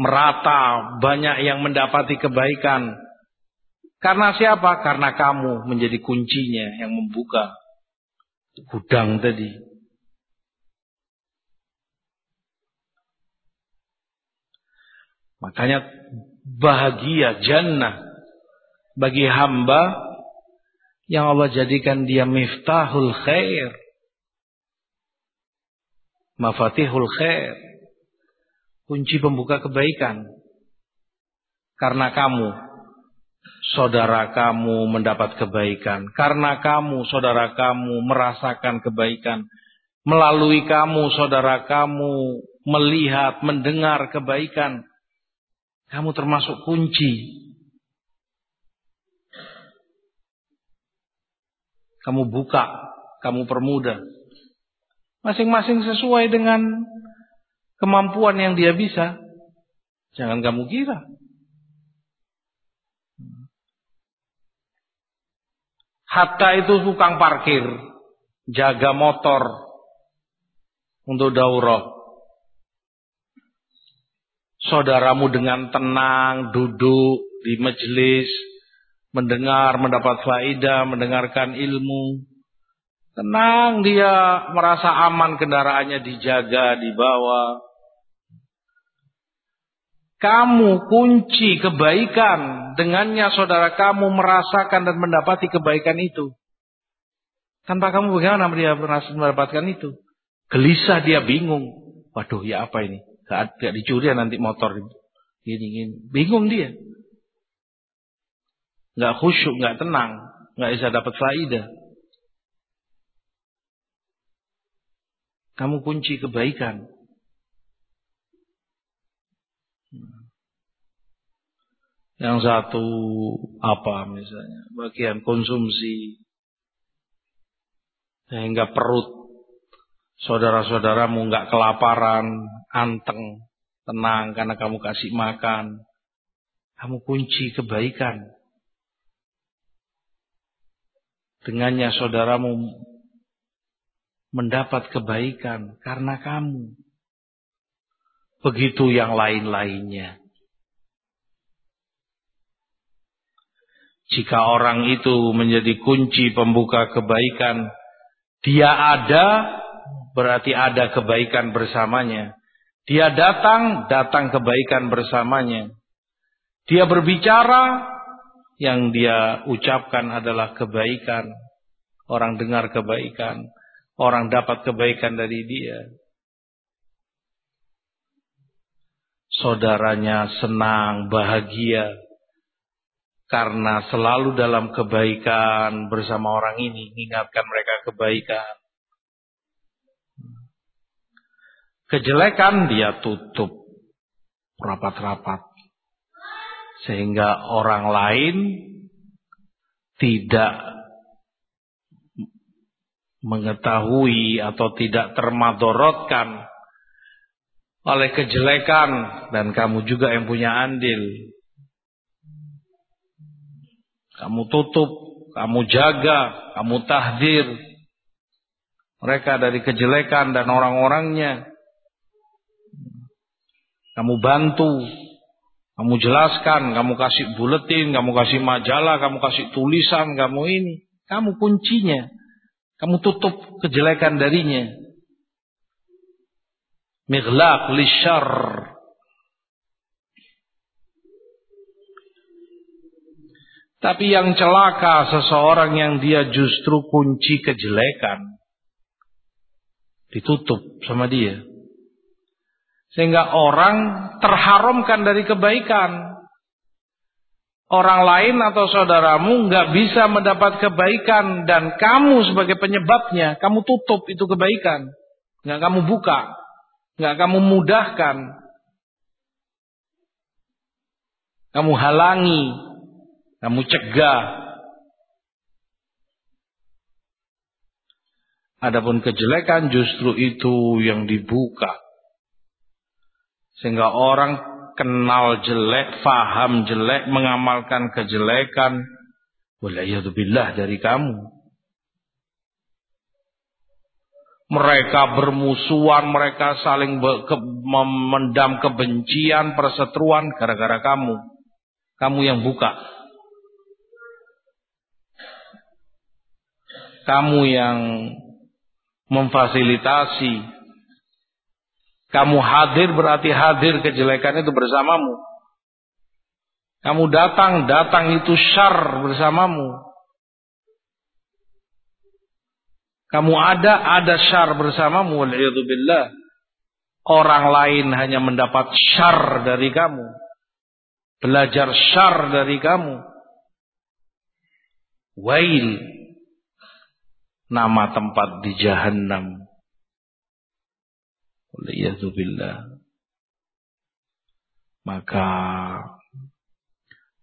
merata, banyak yang mendapati kebaikan. Karena siapa? Karena kamu menjadi kuncinya yang membuka gudang tadi. Makanya bahagia jannah bagi hamba yang Allah jadikan dia miftahul khair. Mafatihul khair. Kunci pembuka kebaikan. Karena kamu, saudara kamu mendapat kebaikan. Karena kamu, saudara kamu merasakan kebaikan. Melalui kamu, saudara kamu melihat, mendengar kebaikan. Kamu termasuk kunci Kamu buka, kamu permudah. Masing-masing sesuai dengan kemampuan yang dia bisa. Jangan kamu kira. Hatta itu tukang parkir, jaga motor untuk daurah. Saudaramu dengan tenang duduk di majelis mendengar, mendapat faidah, mendengarkan ilmu. Tenang dia merasa aman kendaraannya dijaga, dibawa. Kamu kunci kebaikan. Dengannya saudara kamu merasakan dan mendapati kebaikan itu. Tanpa kamu bagaimana dia mendapatkan itu? Gelisah dia bingung. Waduh ya apa ini? Gak, gak dicuri nanti motor. Gini, gini. Bingung dia nggak khusyuk, nggak tenang, nggak bisa dapat faidah. Kamu kunci kebaikan. Yang satu apa misalnya, bagian konsumsi sehingga perut saudara-saudaramu nggak kelaparan, anteng, tenang karena kamu kasih makan. Kamu kunci kebaikan. Dengannya saudaramu mendapat kebaikan karena kamu. Begitu yang lain-lainnya. Jika orang itu menjadi kunci pembuka kebaikan, dia ada, berarti ada kebaikan bersamanya. Dia datang, datang kebaikan bersamanya. Dia berbicara, yang dia ucapkan adalah kebaikan. Orang dengar kebaikan. Orang dapat kebaikan dari dia. Saudaranya senang, bahagia. Karena selalu dalam kebaikan bersama orang ini. Ingatkan mereka kebaikan. Kejelekan dia tutup rapat-rapat sehingga orang lain tidak mengetahui atau tidak termadorotkan oleh kejelekan dan kamu juga yang punya andil. Kamu tutup, kamu jaga, kamu tahdir mereka dari kejelekan dan orang-orangnya. Kamu bantu kamu jelaskan, kamu kasih buletin, kamu kasih majalah, kamu kasih tulisan, kamu ini. Kamu kuncinya. Kamu tutup kejelekan darinya. Mighlaq lishar. Tapi yang celaka seseorang yang dia justru kunci kejelekan. Ditutup sama dia. Sehingga orang terharamkan dari kebaikan. Orang lain atau saudaramu nggak bisa mendapat kebaikan dan kamu sebagai penyebabnya, kamu tutup itu kebaikan, nggak kamu buka, nggak kamu mudahkan, kamu halangi, kamu cegah. Adapun kejelekan justru itu yang dibuka. Sehingga orang kenal jelek, faham jelek, mengamalkan kejelekan. Walayyadubillah dari kamu. Mereka bermusuhan, mereka saling ke, memendam kebencian, perseteruan gara-gara kamu. Kamu yang buka. Kamu yang memfasilitasi. Kamu hadir berarti hadir kejelekan itu bersamamu. Kamu datang, datang itu syar bersamamu. Kamu ada, ada syar bersamamu. Waliyahzubillah. Orang lain hanya mendapat syar dari kamu. Belajar syar dari kamu. Wail. Nama tempat di jahannam. Waliyahzubillah. Maka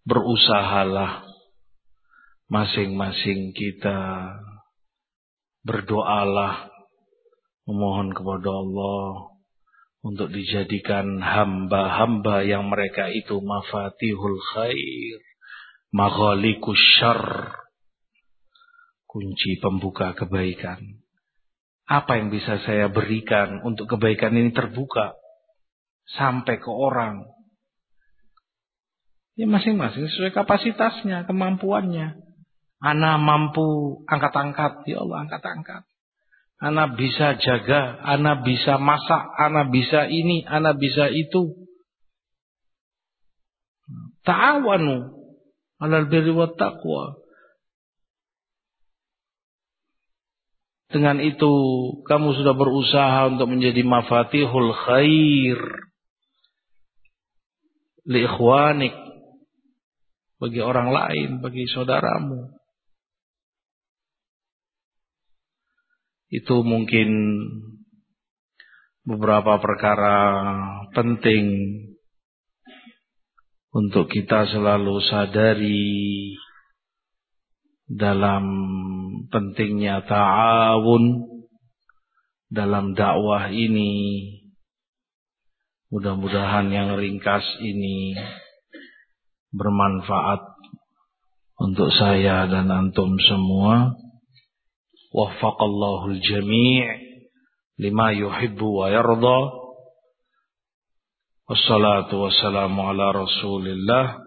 berusahalah masing-masing kita berdoalah memohon kepada Allah untuk dijadikan hamba-hamba yang mereka itu mafatihul khair, maghalikus syarr, kunci pembuka kebaikan. Apa yang bisa saya berikan untuk kebaikan ini terbuka sampai ke orang? Ya masing-masing sesuai kapasitasnya, kemampuannya. Ana mampu angkat-angkat, ya Allah angkat-angkat. Ana bisa jaga, ana bisa masak, ana bisa ini, ana bisa itu. Ta'awanu alal birri wa taqwa. Dengan itu kamu sudah berusaha untuk menjadi mafatihul khair li ikhwanik bagi orang lain, bagi saudaramu. Itu mungkin beberapa perkara penting untuk kita selalu sadari dalam pentingnya ta'awun dalam dakwah ini. Mudah-mudahan yang ringkas ini bermanfaat untuk saya dan antum semua. Waffaqallahu jami' lima yuhibbu wa yardha. Wassalatu wassalamu ala Rasulillah.